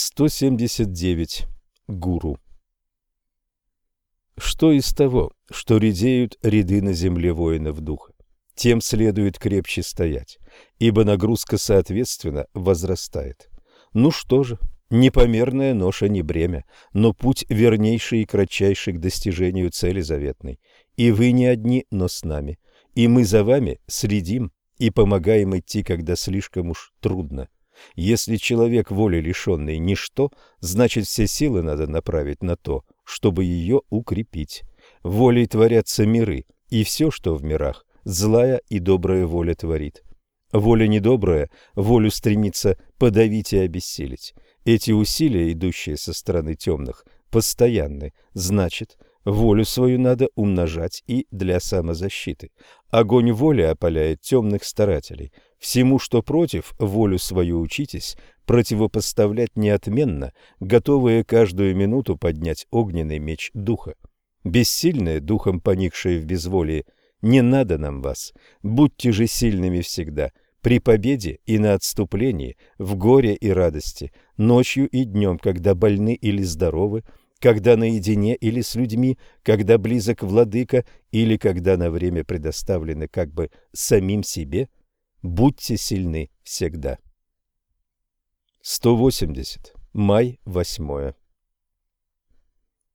179. Гуру. Что из того, что редеют ряды на земле воинов духа? Тем следует крепче стоять, ибо нагрузка, соответственно, возрастает. Ну что же, непомерная ноша не бремя, но путь вернейший и кратчайший к достижению цели заветной. И вы не одни, но с нами. И мы за вами следим и помогаем идти, когда слишком уж трудно. Если человек воли лишенный ничто, значит все силы надо направить на то, чтобы ее укрепить. Волей творятся миры, и все, что в мирах, злая и добрая воля творит. Воля недобрая, волю стремится подавить и обессилить. Эти усилия, идущие со стороны темных, постоянны, значит, волю свою надо умножать и для самозащиты. Огонь воли опаляет темных старателей – Всему, что против, волю свою учитесь, противопоставлять неотменно, готовые каждую минуту поднять огненный меч духа. Бессильные, духом поникшие в безволии, не надо нам вас, будьте же сильными всегда, при победе и на отступлении, в горе и радости, ночью и днем, когда больны или здоровы, когда наедине или с людьми, когда близок владыка или когда на время предоставлены как бы самим себе – Будьте сильны всегда. 180. Май 8.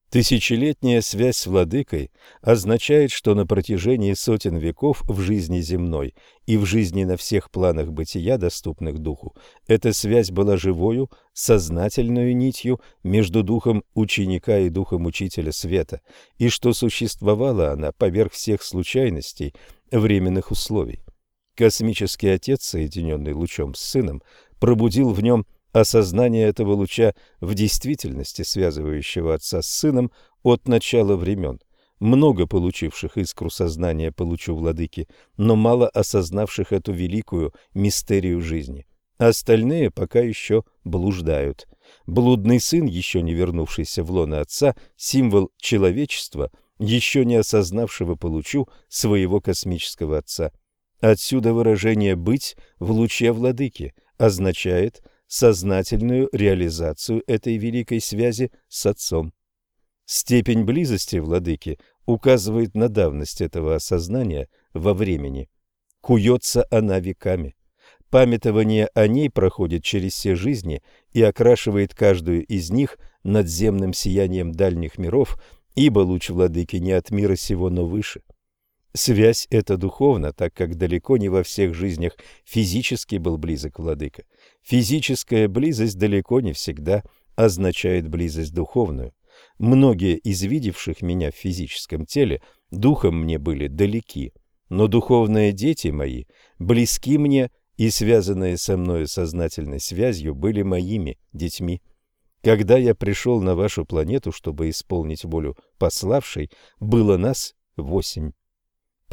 Тысячелетняя связь с владыкой означает, что на протяжении сотен веков в жизни земной и в жизни на всех планах бытия, доступных духу, эта связь была живою, сознательной нитью между духом ученика и духом учителя света, и что существовала она поверх всех случайностей временных условий. Космический отец, соединенный лучом с сыном, пробудил в нем осознание этого луча в действительности, связывающего отца с сыном от начала времен. Много получивших искру сознания по лучу владыки, но мало осознавших эту великую мистерию жизни. Остальные пока еще блуждают. Блудный сын, еще не вернувшийся в лоно отца, символ человечества, еще не осознавшего по лучу своего космического отца – Отсюда выражение «быть» в луче владыки означает сознательную реализацию этой великой связи с Отцом. Степень близости владыки указывает на давность этого осознания во времени. Куется она веками. Памятование о ней проходит через все жизни и окрашивает каждую из них надземным сиянием дальних миров, ибо луч владыки не от мира сего, но выше – Связь эта духовна, так как далеко не во всех жизнях физически был близок владыка. Физическая близость далеко не всегда означает близость духовную. Многие из видевших меня в физическом теле духом мне были далеки, но духовные дети мои близки мне и связанные со мною сознательной связью были моими детьми. Когда я пришел на вашу планету, чтобы исполнить волю пославшей, было нас восемь.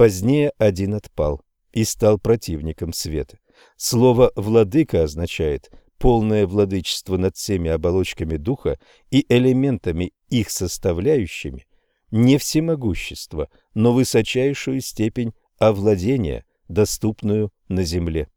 Позднее один отпал и стал противником света. Слово «владыка» означает полное владычество над всеми оболочками духа и элементами их составляющими, не всемогущество, но высочайшую степень овладения, доступную на земле.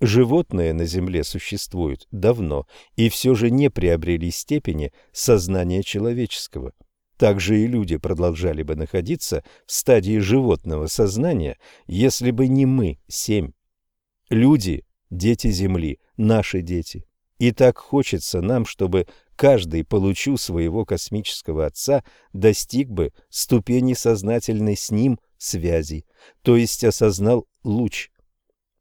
Животные на земле существуют давно и все же не приобрели степени сознания человеческого – также и люди продолжали бы находиться в стадии животного сознания, если бы не мы, семь. Люди – дети Земли, наши дети. И так хочется нам, чтобы каждый, получу своего космического отца, достиг бы ступени сознательной с ним связи, то есть осознал луч.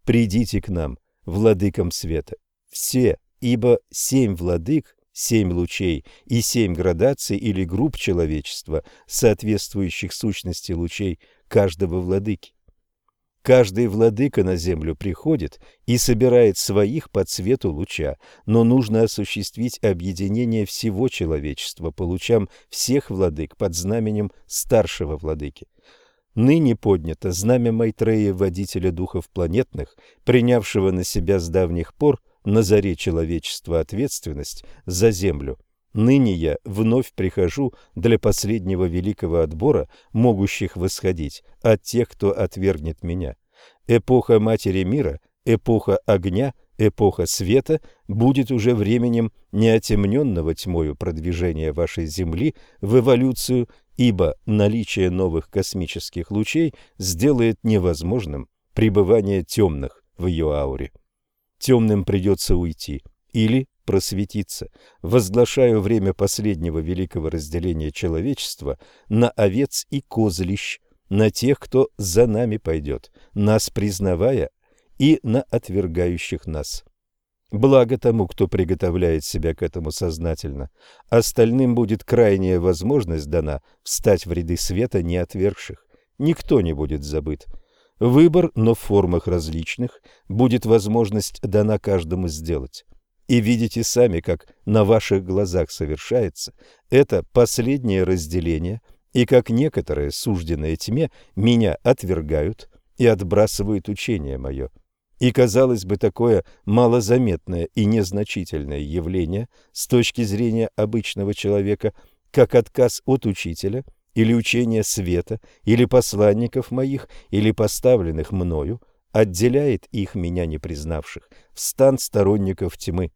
Придите к нам, владыкам света, все, ибо семь владык семь лучей и семь градаций или групп человечества, соответствующих сущности лучей каждого владыки. Каждый владыка на землю приходит и собирает своих по цвету луча, но нужно осуществить объединение всего человечества по лучам всех владык под знаменем старшего владыки. Ныне поднято знамя Майтрея, водителя духов планетных, принявшего на себя с давних пор на заре человечества ответственность за землю. Ныне я вновь прихожу для последнего великого отбора, могущих восходить от тех, кто отвергнет меня. Эпоха Матери Мира, эпоха огня, Эпоха света будет уже временем неотемненного тьмою продвижения вашей Земли в эволюцию, ибо наличие новых космических лучей сделает невозможным пребывание темных в ее ауре. Темным придется уйти или просветиться. Возглашаю время последнего великого разделения человечества на овец и козлищ, на тех, кто за нами пойдет, нас признавая и на отвергающих нас. Благо тому, кто приготовляет себя к этому сознательно. Остальным будет крайняя возможность дана встать в ряды света не отвергших. Никто не будет забыт. Выбор, но в формах различных, будет возможность дана каждому сделать. И видите сами, как на ваших глазах совершается это последнее разделение, и как некоторые, сужденные тьме, меня отвергают и отбрасывают учение мое. И, казалось бы, такое малозаметное и незначительное явление с точки зрения обычного человека, как отказ от учителя или учения света, или посланников моих, или поставленных мною, отделяет их, меня не признавших, в стан сторонников тьмы.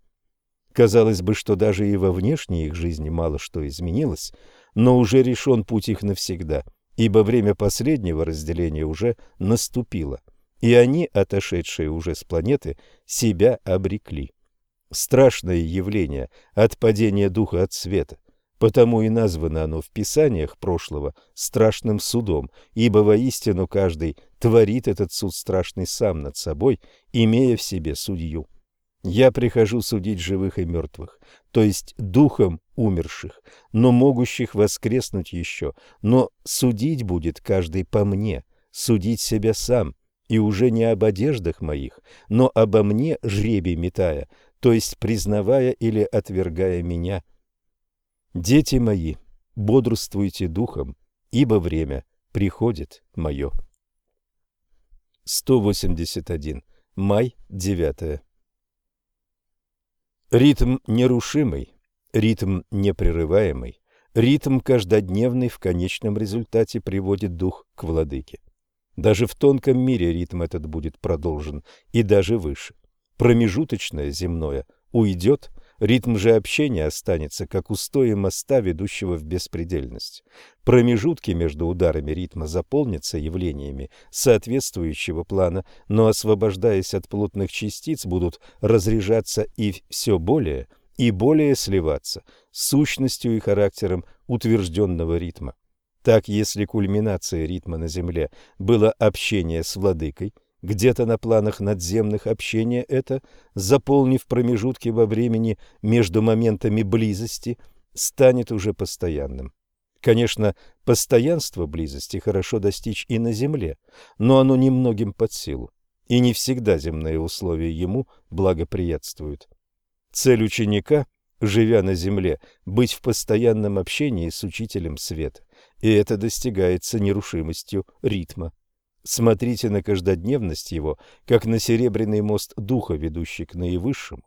Казалось бы, что даже и во внешней их жизни мало что изменилось, но уже решен путь их навсегда, ибо время последнего разделения уже наступило – и они, отошедшие уже с планеты, себя обрекли. Страшное явление от падения духа от света, потому и названо оно в писаниях прошлого страшным судом, ибо воистину каждый творит этот суд страшный сам над собой, имея в себе судью. Я прихожу судить живых и мертвых, то есть духом умерших, но могущих воскреснуть еще, но судить будет каждый по мне, судить себя сам, и уже не об одеждах моих, но обо мне жребий метая, то есть признавая или отвергая меня. Дети мои, бодрствуйте духом, ибо время приходит мое. 181. Май 9. Ритм нерушимый, ритм непрерываемый, ритм каждодневный в конечном результате приводит дух к владыке. Даже в тонком мире ритм этот будет продолжен и даже выше. Промежуточное земное уйдет, ритм же общения останется, как у стоя моста, ведущего в беспредельность. Промежутки между ударами ритма заполнятся явлениями соответствующего плана, но, освобождаясь от плотных частиц, будут разряжаться и все более и более сливаться с сущностью и характером утвержденного ритма. Так, если кульминацией ритма на Земле было общение с владыкой, где-то на планах надземных общение это, заполнив промежутки во времени между моментами близости, станет уже постоянным. Конечно, постоянство близости хорошо достичь и на Земле, но оно немногим под силу, и не всегда земные условия ему благоприятствуют. Цель ученика, живя на Земле, быть в постоянном общении с учителем света и это достигается нерушимостью ритма. Смотрите на каждодневность его, как на серебряный мост духа, ведущий к наивысшему.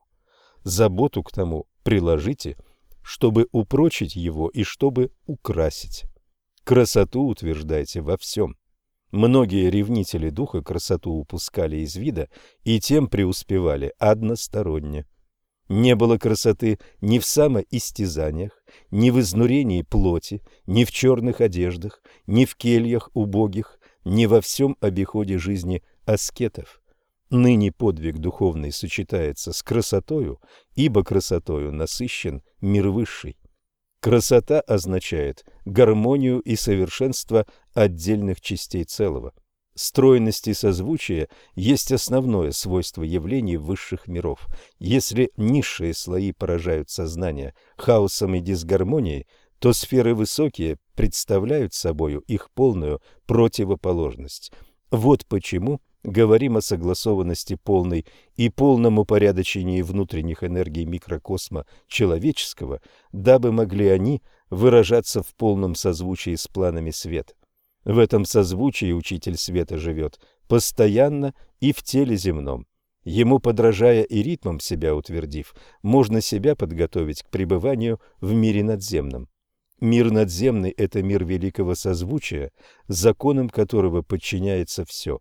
Заботу к тому приложите, чтобы упрочить его и чтобы украсить. Красоту утверждайте во всем. Многие ревнители духа красоту упускали из вида и тем преуспевали односторонне. Не было красоты ни в самоистязаниях, ни в изнурении плоти, ни в черных одеждах, ни в кельях убогих, ни во всем обиходе жизни аскетов. Ныне подвиг духовный сочетается с красотою, ибо красотою насыщен мир высший. Красота означает гармонию и совершенство отдельных частей целого. Стройность и созвучие есть основное свойство явлений высших миров. Если низшие слои поражают сознание хаосом и дисгармонией, то сферы высокие представляют собою их полную противоположность. Вот почему говорим о согласованности полной и полном упорядочении внутренних энергий микрокосма человеческого, дабы могли они выражаться в полном созвучии с планами света. В этом созвучии учитель света живет постоянно и в теле земном. Ему, подражая и ритмом себя утвердив, можно себя подготовить к пребыванию в мире надземном. Мир надземный – это мир великого созвучия, законам которого подчиняется все.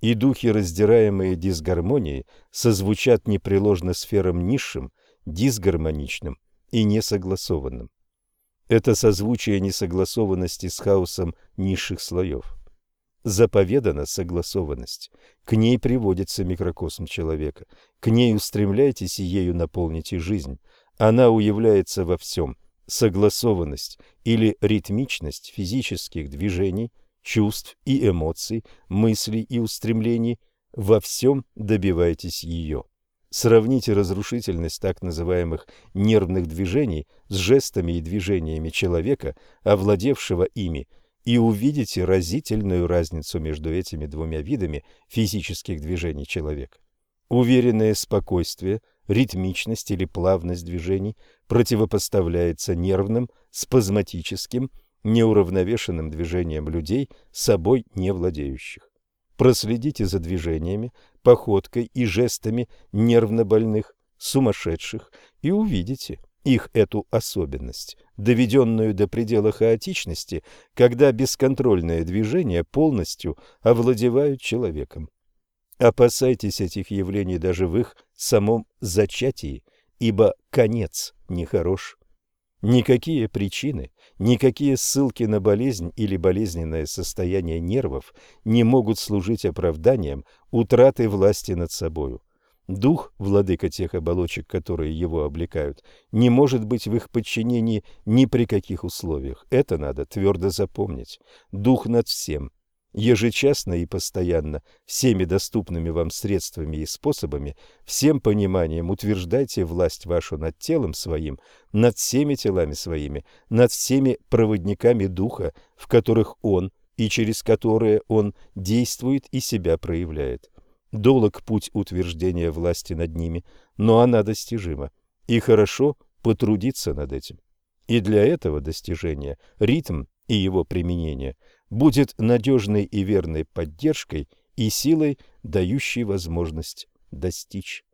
и духи, раздираемые дисгармонией, созвучат непреложно сферам низшим, дисгармоничным и несогласованным. Это созвучие несогласованности с хаосом низших слоев. Заповедана согласованность. К ней приводится микрокосм человека. К ней устремляйтесь и ею наполните жизнь. Она уявляется во всем. Согласованность или ритмичность физических движений, чувств и эмоций, мыслей и устремлений – во всем добивайтесь ее. Сравните разрушительность так называемых нервных движений с жестами и движениями человека, овладевшего ими, и увидите разительную разницу между этими двумя видами физических движений человека. Уверенное спокойствие, ритмичность или плавность движений противопоставляется нервным, спазматическим, неуравновешенным движениям людей, собой не владеющих. Проследите за движениями, походкой и жестами нервнобольных, сумасшедших и увидите их эту особенность, доведенную до предела хаотичности, когда бесконтрольные движения полностью овладевают человеком. Опасайтесь этих явлений даже в их самом зачатии, ибо конец нехорош. Никакие причины, никакие ссылки на болезнь или болезненное состояние нервов не могут служить оправданием утраты власти над собою. Дух, владыка тех оболочек, которые его облекают, не может быть в их подчинении ни при каких условиях. Это надо твердо запомнить. Дух над всем. Ежечасно и постоянно, всеми доступными вам средствами и способами, всем пониманием утверждайте власть вашу над телом своим, над всеми телами своими, над всеми проводниками Духа, в которых Он и через которые Он действует и себя проявляет. Долог путь утверждения власти над ними, но она достижима, и хорошо потрудиться над этим. И для этого достижения ритм и его применение будет надежной и верной поддержкой и силой, дающей возможность достичь.